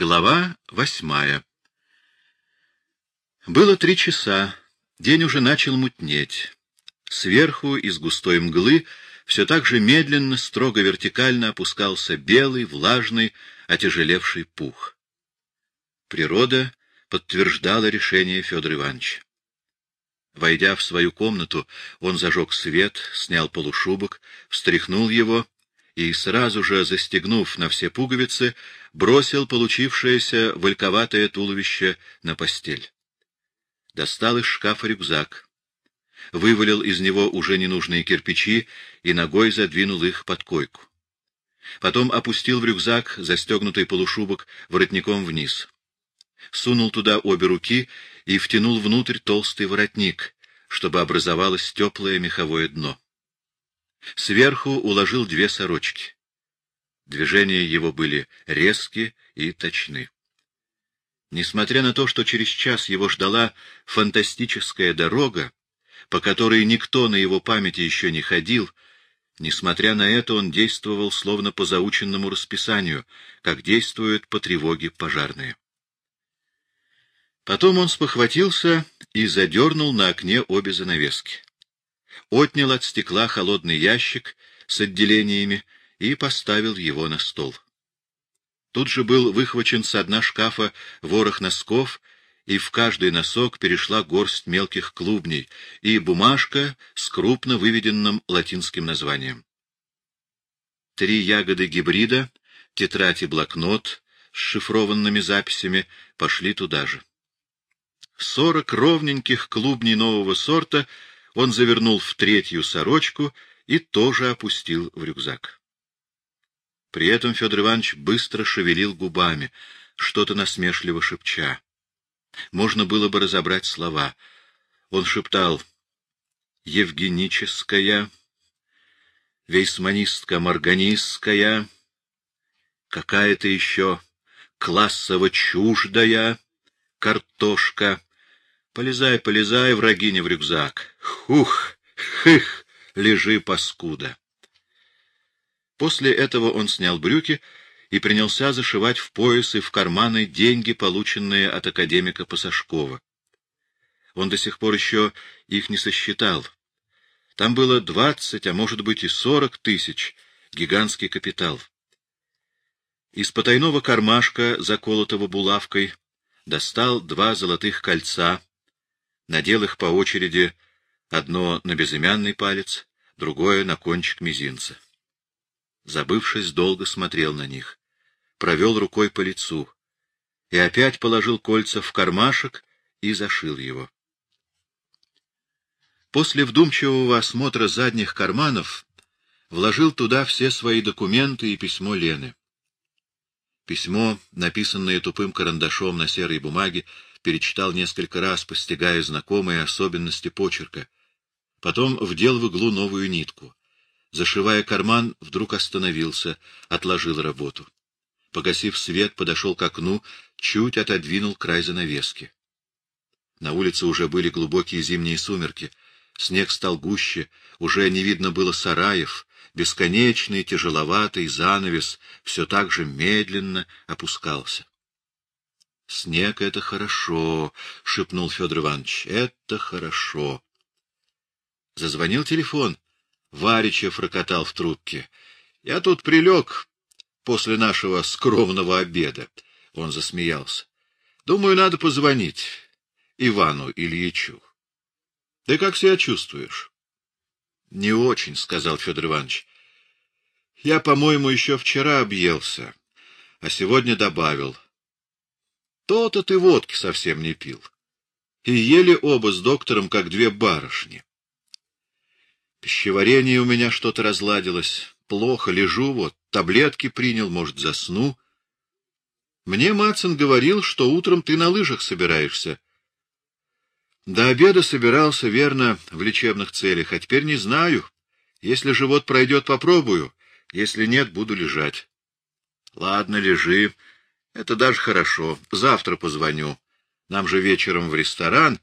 Глава восьмая Было три часа, день уже начал мутнеть. Сверху из густой мглы все так же медленно, строго вертикально опускался белый, влажный, отяжелевший пух. Природа подтверждала решение Федора Ивановича. Войдя в свою комнату, он зажег свет, снял полушубок, встряхнул его и, сразу же застегнув на все пуговицы, бросил получившееся вальковатое туловище на постель. Достал из шкафа рюкзак, вывалил из него уже ненужные кирпичи и ногой задвинул их под койку. Потом опустил в рюкзак застегнутый полушубок воротником вниз. Сунул туда обе руки и втянул внутрь толстый воротник, чтобы образовалось теплое меховое дно. Сверху уложил две сорочки. Движения его были резкие и точны. Несмотря на то, что через час его ждала фантастическая дорога, по которой никто на его памяти еще не ходил, несмотря на это он действовал словно по заученному расписанию, как действуют по тревоге пожарные. Потом он спохватился и задернул на окне обе занавески. Отнял от стекла холодный ящик с отделениями и поставил его на стол. Тут же был выхвачен с дна шкафа ворох носков, и в каждый носок перешла горсть мелких клубней и бумажка с крупно выведенным латинским названием. Три ягоды гибрида, тетрадь и блокнот с шифрованными записями пошли туда же. Сорок ровненьких клубней нового сорта он завернул в третью сорочку и тоже опустил в рюкзак. При этом Федор Иванович быстро шевелил губами, что-то насмешливо шепча. Можно было бы разобрать слова. Он шептал «Евгеническая», «Вейсманистка-морганистская», какая-то еще классово-чуждая картошка, Полезай, полезай, врагиня, в рюкзак. Хух, хых, лежи, паскуда. После этого он снял брюки и принялся зашивать в пояс и в карманы деньги, полученные от академика Пасашкова. Он до сих пор еще их не сосчитал. Там было двадцать, а может быть и сорок тысяч, гигантский капитал. Из потайного кармашка, заколотого булавкой, достал два золотых кольца, надел их по очереди, одно на безымянный палец, другое на кончик мизинца. Забывшись, долго смотрел на них, провел рукой по лицу и опять положил кольца в кармашек и зашил его. После вдумчивого осмотра задних карманов вложил туда все свои документы и письмо Лены. Письмо, написанное тупым карандашом на серой бумаге, перечитал несколько раз, постигая знакомые особенности почерка. Потом вдел в иглу новую нитку. Зашивая карман, вдруг остановился, отложил работу. Погасив свет, подошел к окну, чуть отодвинул край занавески. На улице уже были глубокие зимние сумерки. Снег стал гуще, уже не видно было сараев, бесконечный тяжеловатый занавес все так же медленно опускался. — Снег — это хорошо, — шепнул Федор Иванович. — Это хорошо. Зазвонил телефон. Варичев рокотал в трубке. — Я тут прилег после нашего скромного обеда. Он засмеялся. — Думаю, надо позвонить Ивану Ильичу. — Ты как себя чувствуешь? — Не очень, — сказал Федор Иванович. — Я, по-моему, еще вчера объелся, а сегодня добавил — то-то ты водки совсем не пил. И ели оба с доктором, как две барышни. Пищеварение у меня что-то разладилось. Плохо лежу, вот, таблетки принял, может, засну. Мне Мацин говорил, что утром ты на лыжах собираешься. До обеда собирался, верно, в лечебных целях, а теперь не знаю. Если живот пройдет, попробую. Если нет, буду лежать. Ладно, лежи. Это даже хорошо. Завтра позвоню. Нам же вечером в ресторан.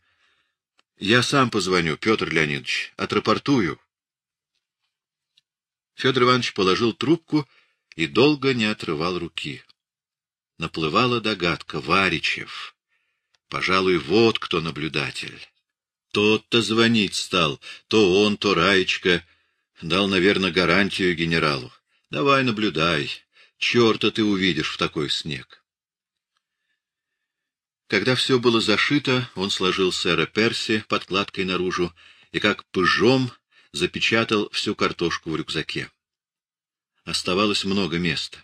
Я сам позвоню, Петр Леонидович. Отрапортую. Федор Иванович положил трубку и долго не отрывал руки. наплывала догадка Варичев. Пожалуй, вот кто наблюдатель. Тот-то звонить стал, то он, то Раечка. Дал, наверное, гарантию генералу. Давай наблюдай. Черта ты увидишь в такой снег. Когда все было зашито, он сложил сэра Перси подкладкой наружу и как пыжом запечатал всю картошку в рюкзаке. Оставалось много места.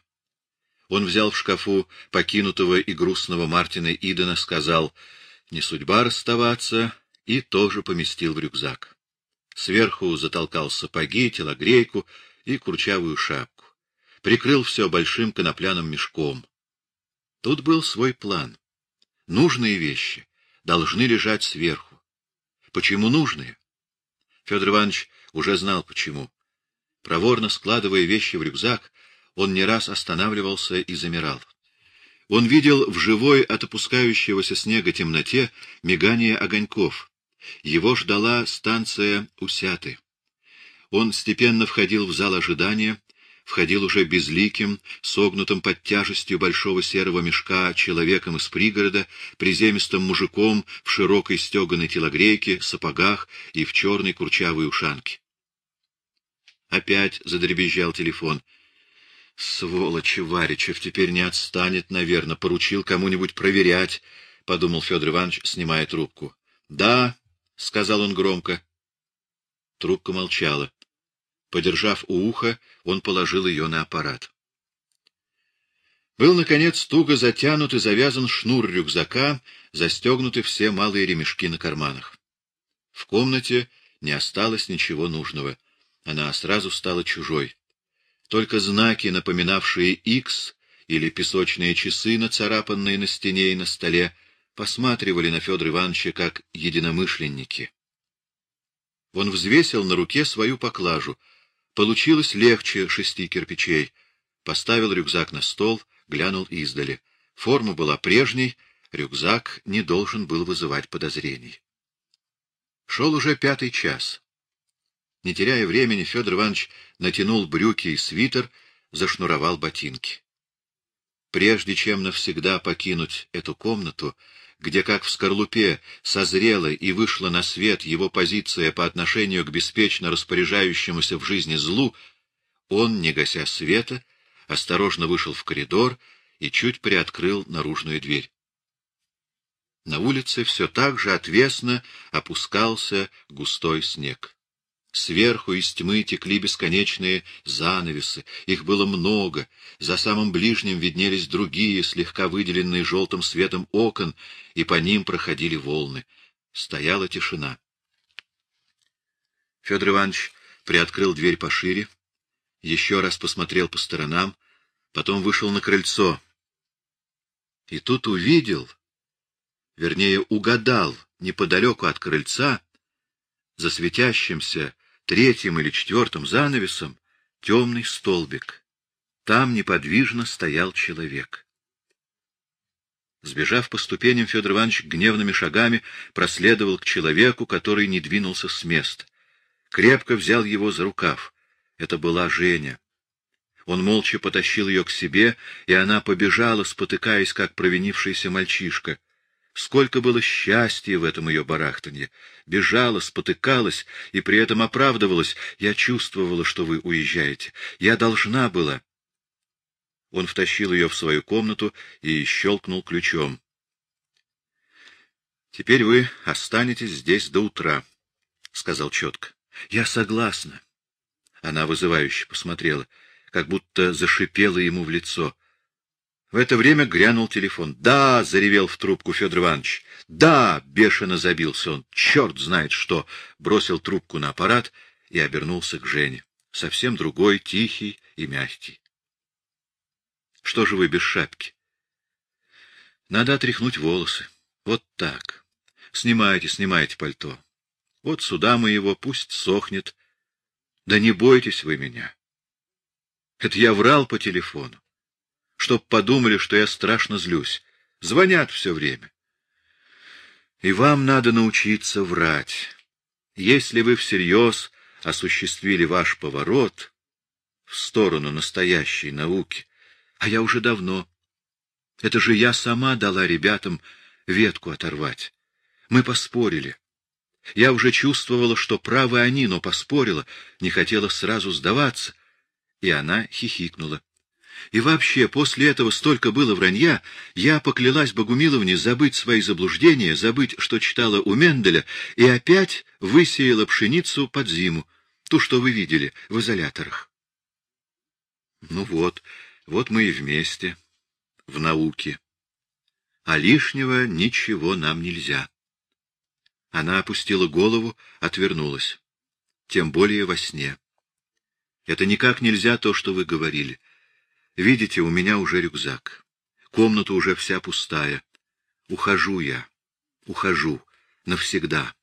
Он взял в шкафу покинутого и грустного Мартина Идена, сказал «Не судьба расставаться», и тоже поместил в рюкзак. Сверху затолкал сапоги, телогрейку и курчавую шапку. Прикрыл все большим конопляным мешком. Тут был свой план. Нужные вещи должны лежать сверху. Почему нужные? Федор Иванович уже знал почему. Проворно складывая вещи в рюкзак, он не раз останавливался и замирал. Он видел в живой от опускающегося снега темноте мигание огоньков. Его ждала станция Усяты. Он степенно входил в зал ожидания, входил уже безликим, согнутым под тяжестью большого серого мешка человеком из пригорода, приземистым мужиком в широкой стеганой телогрейке, сапогах и в черной курчавой ушанке. Опять задребезжал телефон — Сволочь Варичев теперь не отстанет, наверное, поручил кому-нибудь проверять, — подумал Федор Иванович, снимая трубку. — Да, — сказал он громко. Трубка молчала. Подержав у уха, он положил ее на аппарат. Был, наконец, туго затянут и завязан шнур рюкзака, застегнуты все малые ремешки на карманах. В комнате не осталось ничего нужного. Она сразу стала чужой. Только знаки, напоминавшие X или песочные часы, нацарапанные на стене и на столе, посматривали на Федора Ивановича как единомышленники. Он взвесил на руке свою поклажу. Получилось легче шести кирпичей. Поставил рюкзак на стол, глянул издали. Форма была прежней, рюкзак не должен был вызывать подозрений. Шел уже пятый час. Не теряя времени, Федор Иванович натянул брюки и свитер, зашнуровал ботинки. Прежде чем навсегда покинуть эту комнату, где, как в скорлупе, созрела и вышла на свет его позиция по отношению к беспечно распоряжающемуся в жизни злу, он, не гася света, осторожно вышел в коридор и чуть приоткрыл наружную дверь. На улице все так же отвесно опускался густой снег. Сверху из тьмы текли бесконечные занавесы. Их было много. За самым ближним виднелись другие, слегка выделенные желтым светом окон, и по ним проходили волны. Стояла тишина. Федор Иванович приоткрыл дверь пошире, еще раз посмотрел по сторонам, потом вышел на крыльцо. И тут увидел, вернее, угадал неподалеку от крыльца, за светящимся третьим или четвертым занавесом темный столбик. Там неподвижно стоял человек. Сбежав по ступеням, Федор Иванович гневными шагами проследовал к человеку, который не двинулся с места. Крепко взял его за рукав. Это была Женя. Он молча потащил ее к себе, и она побежала, спотыкаясь, как провинившийся мальчишка. Сколько было счастья в этом ее барахтанье! Бежала, спотыкалась и при этом оправдывалась. Я чувствовала, что вы уезжаете. Я должна была. Он втащил ее в свою комнату и щелкнул ключом. — Теперь вы останетесь здесь до утра, — сказал четко. — Я согласна. Она вызывающе посмотрела, как будто зашипела ему в лицо. В это время грянул телефон. «Да!» — заревел в трубку Федор Иванович. «Да!» — бешено забился он. «Черт знает что!» — бросил трубку на аппарат и обернулся к Жене. Совсем другой, тихий и мягкий. «Что же вы без шапки?» «Надо отряхнуть волосы. Вот так. Снимайте, снимайте пальто. Вот сюда мы его, пусть сохнет. Да не бойтесь вы меня. Это я врал по телефону чтоб подумали, что я страшно злюсь. Звонят все время. И вам надо научиться врать. Если вы всерьез осуществили ваш поворот в сторону настоящей науки, а я уже давно, Это же я сама дала ребятам ветку оторвать. Мы поспорили. Я уже чувствовала, что правы они, но поспорила, не хотела сразу сдаваться. И она хихикнула. И вообще, после этого столько было вранья, я поклялась Богумиловне забыть свои заблуждения, забыть, что читала у Менделя, и опять высеяла пшеницу под зиму, ту, что вы видели в изоляторах. Ну вот, вот мы и вместе, в науке. А лишнего ничего нам нельзя. Она опустила голову, отвернулась. Тем более во сне. Это никак нельзя то, что вы говорили. Видите, у меня уже рюкзак. Комната уже вся пустая. Ухожу я. Ухожу. Навсегда.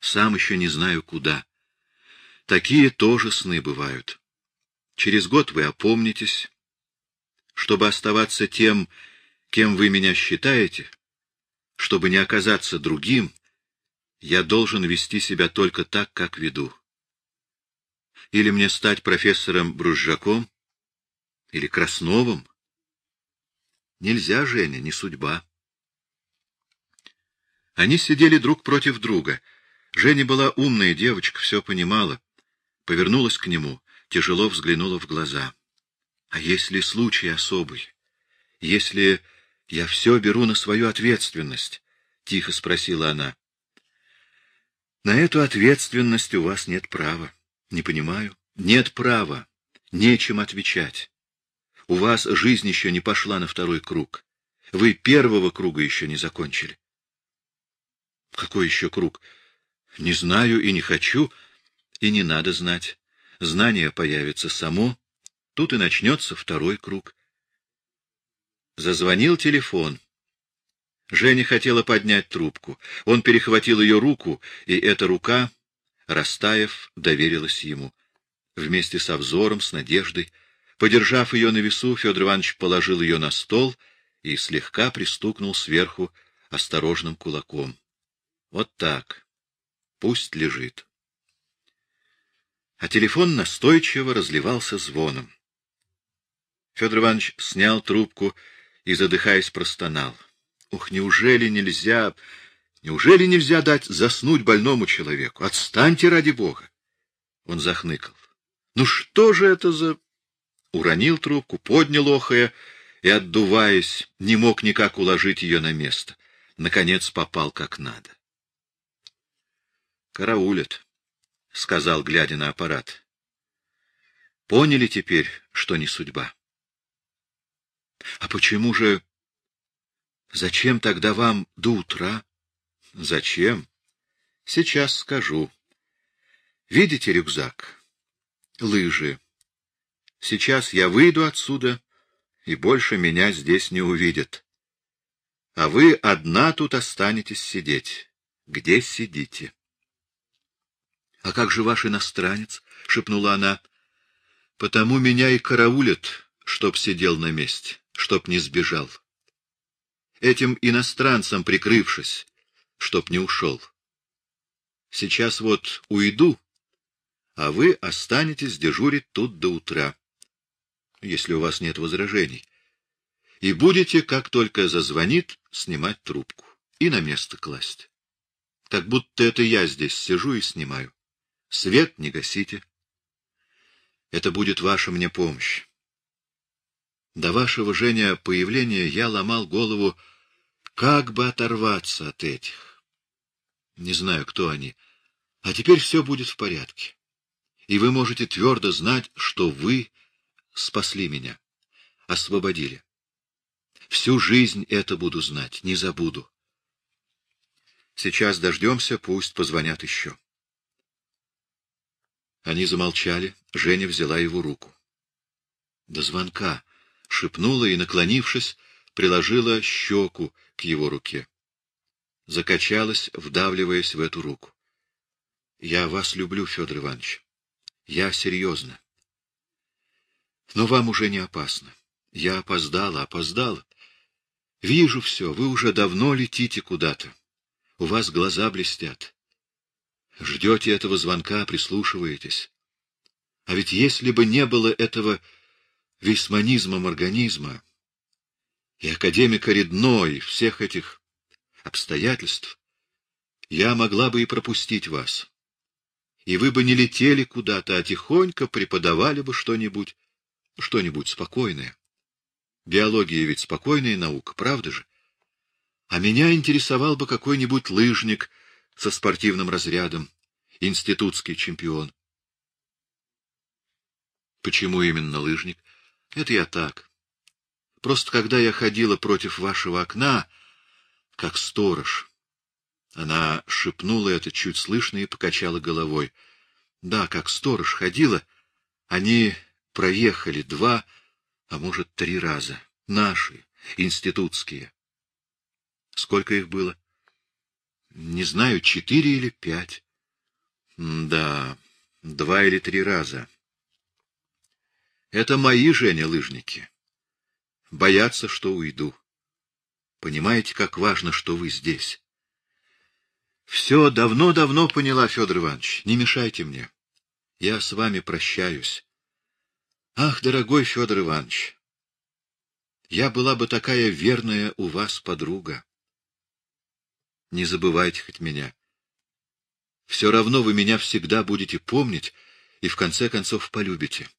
Сам еще не знаю, куда. Такие тоже сны бывают. Через год вы опомнитесь. Чтобы оставаться тем, кем вы меня считаете, чтобы не оказаться другим, я должен вести себя только так, как веду. Или мне стать профессором Бружжаком, или Красновым. Нельзя, Женя, не судьба. Они сидели друг против друга. Женя была умная девочка, все понимала. Повернулась к нему, тяжело взглянула в глаза. А если случай особый? Если я все беру на свою ответственность? — тихо спросила она. — На эту ответственность у вас нет права. Не понимаю. Нет права. Нечем отвечать. У вас жизнь еще не пошла на второй круг. Вы первого круга еще не закончили. Какой еще круг? Не знаю и не хочу, и не надо знать. Знание появится само, тут и начнется второй круг. Зазвонил телефон. Женя хотела поднять трубку. Он перехватил ее руку, и эта рука, растаяв, доверилась ему. Вместе со взором, с надеждой — Подержав ее на весу, Федор Иванович положил ее на стол и слегка пристукнул сверху осторожным кулаком. Вот так. Пусть лежит. А телефон настойчиво разливался звоном. Федор Иванович снял трубку и, задыхаясь, простонал. Ух, неужели нельзя... Неужели нельзя дать заснуть больному человеку? Отстаньте ради бога! Он захныкал. Ну что же это за уронил трубку, поднял охая и, отдуваясь, не мог никак уложить ее на место. Наконец попал как надо. «Караулят», — сказал, глядя на аппарат. «Поняли теперь, что не судьба?» «А почему же... Зачем тогда вам до утра?» «Зачем?» «Сейчас скажу. Видите рюкзак? Лыжи» Сейчас я выйду отсюда, и больше меня здесь не увидят. А вы одна тут останетесь сидеть. Где сидите? — А как же ваш иностранец? — шепнула она. — Потому меня и караулят, чтоб сидел на месте, чтоб не сбежал. Этим иностранцам прикрывшись, чтоб не ушел. Сейчас вот уйду, а вы останетесь дежурить тут до утра если у вас нет возражений. И будете, как только зазвонит, снимать трубку и на место класть. Как будто это я здесь сижу и снимаю. Свет не гасите. Это будет ваша мне помощь. До вашего, Женя, появления я ломал голову, как бы оторваться от этих. Не знаю, кто они. А теперь все будет в порядке. И вы можете твердо знать, что вы спасли меня, освободили. Всю жизнь это буду знать, не забуду. Сейчас дождемся, пусть позвонят еще. Они замолчали, Женя взяла его руку. До звонка шепнула и, наклонившись, приложила щеку к его руке. Закачалась, вдавливаясь в эту руку. — Я вас люблю, Федор Иванович. Я серьезно. Но вам уже не опасно. Я опоздала, опоздала. Вижу все, вы уже давно летите куда-то. У вас глаза блестят. Ждете этого звонка, прислушиваетесь. А ведь если бы не было этого весьманизмом организма, и академика Редно, всех этих обстоятельств, я могла бы и пропустить вас. И вы бы не летели куда-то, а тихонько преподавали бы что-нибудь, что-нибудь спокойное. Биология ведь спокойная наука, правда же? А меня интересовал бы какой-нибудь лыжник со спортивным разрядом, институтский чемпион. Почему именно лыжник? Это я так. Просто когда я ходила против вашего окна, как сторож, она шепнула это чуть слышно и покачала головой. Да, как сторож ходила, они проехали два, а может, три раза. Наши, институтские. Сколько их было? Не знаю, четыре или пять. Да, два или три раза. Это мои, Женя, лыжники. Боятся, что уйду. Понимаете, как важно, что вы здесь. Все давно-давно поняла, Федор Иванович. Не мешайте мне. Я с вами прощаюсь. Ах, дорогой Федор Иванович, я была бы такая верная у вас подруга. Не забывайте хоть меня. Все равно вы меня всегда будете помнить и в конце концов полюбите.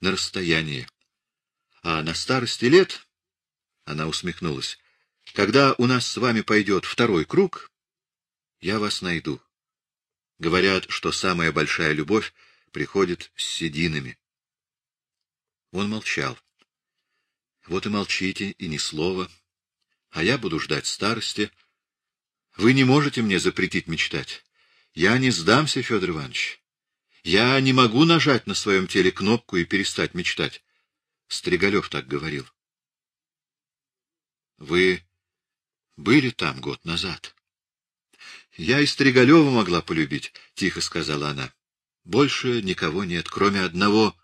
На расстоянии. А на старости лет, она усмехнулась, когда у нас с вами пойдет второй круг, я вас найду. Говорят, что самая большая любовь приходит с сединами. Он молчал. Вот и молчите, и ни слова. А я буду ждать старости. Вы не можете мне запретить мечтать. Я не сдамся, Федор Иванович. Я не могу нажать на своем теле кнопку и перестать мечтать. Стригалев так говорил. Вы были там год назад. Я и Стригалева могла полюбить, — тихо сказала она. Больше никого нет, кроме одного.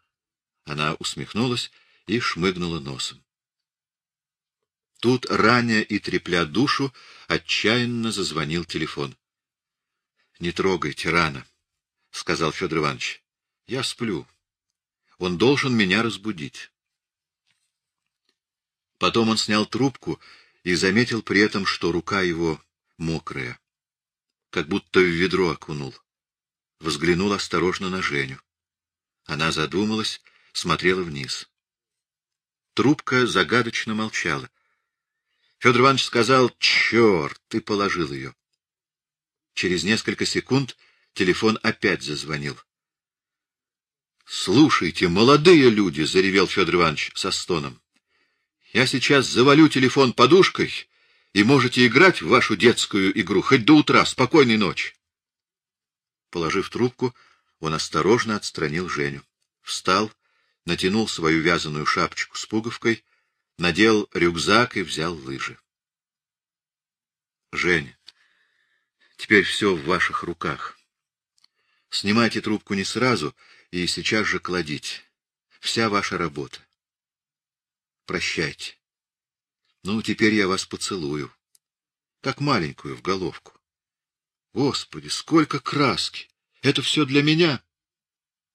Она усмехнулась и шмыгнула носом. Тут, раня и трепля душу, отчаянно зазвонил телефон. — Не трогайте, рано, — сказал Федор Иванович. — Я сплю. Он должен меня разбудить. Потом он снял трубку и заметил при этом, что рука его мокрая как будто в ведро окунул. Взглянул осторожно на Женю. Она задумалась, смотрела вниз. Трубка загадочно молчала. Федор Иванович сказал «Черт!» ты положил ее. Через несколько секунд телефон опять зазвонил. «Слушайте, молодые люди!» — заревел Федор Иванович со стоном. «Я сейчас завалю телефон подушкой и можете играть в вашу детскую игру хоть до утра. Спокойной ночи. Положив трубку, он осторожно отстранил Женю. Встал, натянул свою вязаную шапочку с пуговкой, надел рюкзак и взял лыжи. — Женя, теперь все в ваших руках. Снимайте трубку не сразу и сейчас же кладите. Вся ваша работа. Прощайте. Ну, теперь я вас поцелую. Как маленькую в головку. Господи, сколько краски! Это все для меня?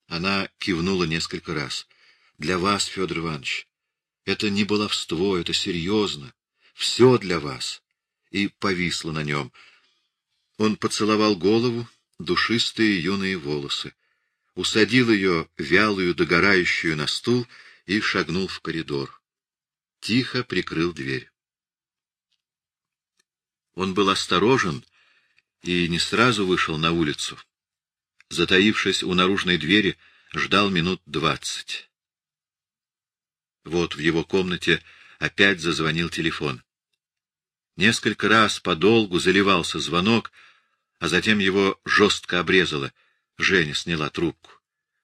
Она кивнула несколько раз. Для вас, Федор Иванович. Это не баловство, это серьезно. Все для вас. И повисла на нем. Он поцеловал голову, душистые юные волосы, усадил ее, вялую, догорающую, на стул и шагнул в коридор тихо прикрыл дверь. Он был осторожен и не сразу вышел на улицу. Затаившись у наружной двери, ждал минут двадцать. Вот в его комнате опять зазвонил телефон. Несколько раз подолгу заливался звонок, а затем его жестко обрезало. Женя сняла трубку.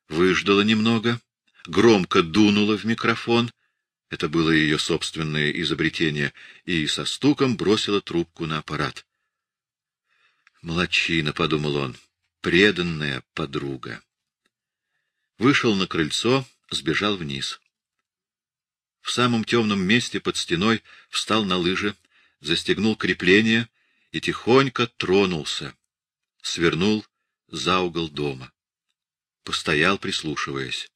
Выждала немного, громко дунула в микрофон это было ее собственное изобретение, и со стуком бросила трубку на аппарат. «Молодчина», — подумал он, — «преданная подруга». Вышел на крыльцо, сбежал вниз. В самом темном месте под стеной встал на лыжи, застегнул крепление и тихонько тронулся, свернул за угол дома. Постоял, прислушиваясь.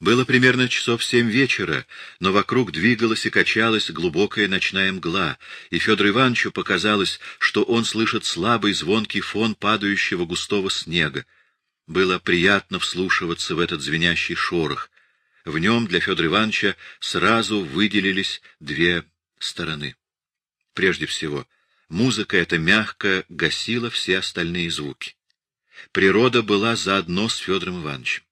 Было примерно часов семь вечера, но вокруг двигалась и качалась глубокая ночная мгла, и Федор Ивановичу показалось, что он слышит слабый звонкий фон падающего густого снега. Было приятно вслушиваться в этот звенящий шорох. В нем для Федора Ивановича сразу выделились две стороны. Прежде всего, музыка эта мягко гасила все остальные звуки. Природа была заодно с Федором Ивановичем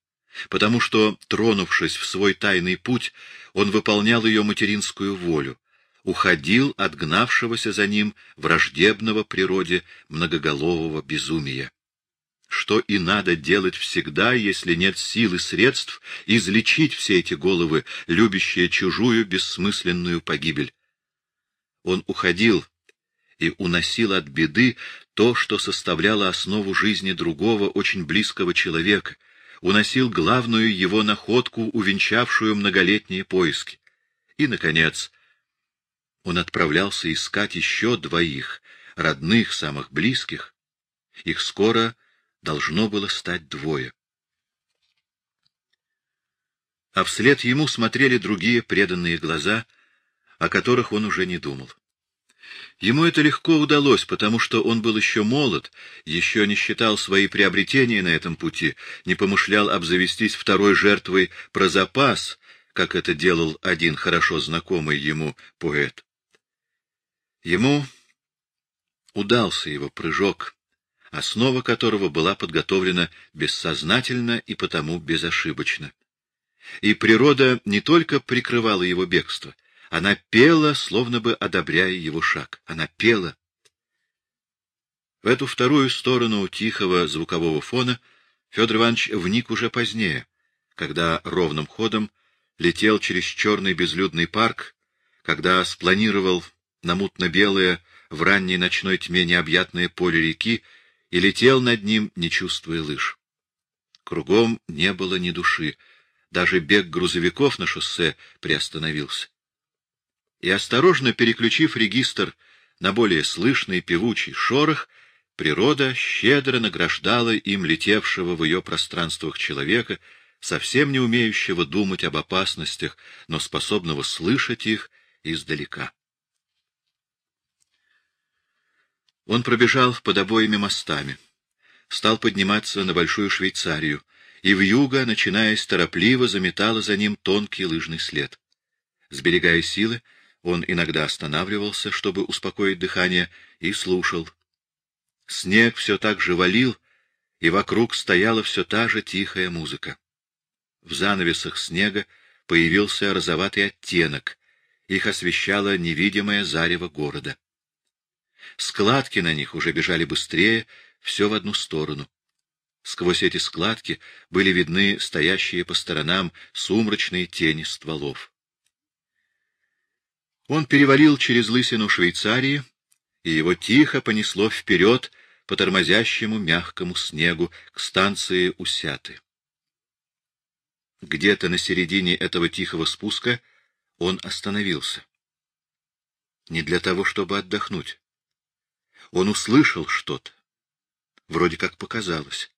потому что, тронувшись в свой тайный путь, он выполнял ее материнскую волю, уходил от гнавшегося за ним враждебного природе многоголового безумия. Что и надо делать всегда, если нет сил и средств излечить все эти головы, любящие чужую бессмысленную погибель. Он уходил и уносил от беды то, что составляло основу жизни другого, очень близкого человека — уносил главную его находку, увенчавшую многолетние поиски. И, наконец, он отправлялся искать еще двоих, родных, самых близких. Их скоро должно было стать двое. А вслед ему смотрели другие преданные глаза, о которых он уже не думал. Ему это легко удалось, потому что он был еще молод, еще не считал свои приобретения на этом пути, не помышлял обзавестись второй жертвой про запас, как это делал один хорошо знакомый ему поэт. Ему удался его прыжок, основа которого была подготовлена бессознательно и потому безошибочно. И природа не только прикрывала его бегство — она пела, словно бы одобряя его шаг. Она пела. В эту вторую сторону тихого звукового фона Федор Иванович вник уже позднее, когда ровным ходом летел через черный безлюдный парк, когда спланировал на мутно-белое в ранней ночной тьме необъятное поле реки и летел над ним, не чувствуя лыж. Кругом не было ни души, даже бег грузовиков на шоссе приостановился и, осторожно переключив регистр на более слышный певучий шорох, природа щедро награждала им летевшего в ее пространствах человека, совсем не умеющего думать об опасностях, но способного слышать их издалека. Он пробежал под обоими мостами, стал подниматься на Большую Швейцарию, и в юго, начинаясь торопливо, заметала за ним тонкий лыжный след. Сберегая силы, он иногда останавливался, чтобы успокоить дыхание, и слушал. Снег все так же валил, и вокруг стояла все та же тихая музыка. В занавесах снега появился розоватый оттенок, их освещало невидимое зарево города. Складки на них уже бежали быстрее, все в одну сторону. Сквозь эти складки были видны стоящие по сторонам сумрачные тени стволов. Он перевалил через лысину Швейцарии, и его тихо понесло вперед по тормозящему мягкому снегу к станции Усяты. Где-то на середине этого тихого спуска он остановился. Не для того, чтобы отдохнуть. Он услышал что-то. Вроде как показалось.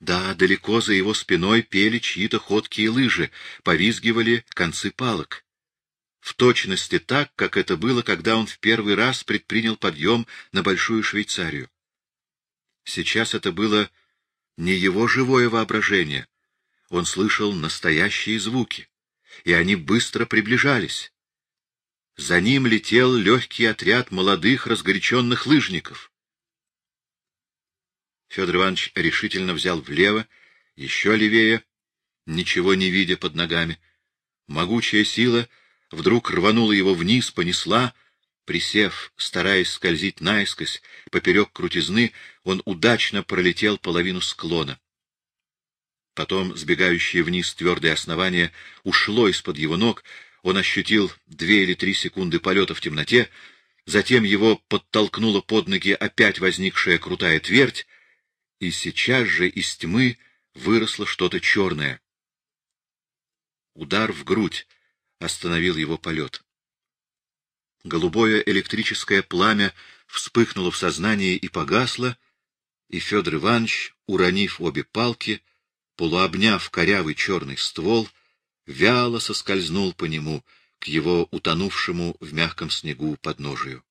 Да, далеко за его спиной пели чьи-то ходкие лыжи, повизгивали концы палок в точности так, как это было, когда он в первый раз предпринял подъем на Большую Швейцарию. Сейчас это было не его живое воображение. Он слышал настоящие звуки, и они быстро приближались. За ним летел легкий отряд молодых разгоряченных лыжников. Федор Иванович решительно взял влево, еще левее, ничего не видя под ногами. Могучая сила — вдруг рванула его вниз, понесла. Присев, стараясь скользить наискось, поперек крутизны, он удачно пролетел половину склона. Потом сбегающее вниз твердое основание ушло из-под его ног, он ощутил две или три секунды полета в темноте, затем его подтолкнула под ноги опять возникшая крутая твердь, и сейчас же из тьмы выросло что-то черное. Удар в грудь, остановил его полет. Голубое электрическое пламя вспыхнуло в сознании и погасло, и Федор Иванович, уронив обе палки, полуобняв корявый черный ствол, вяло соскользнул по нему к его утонувшему в мягком снегу подножию.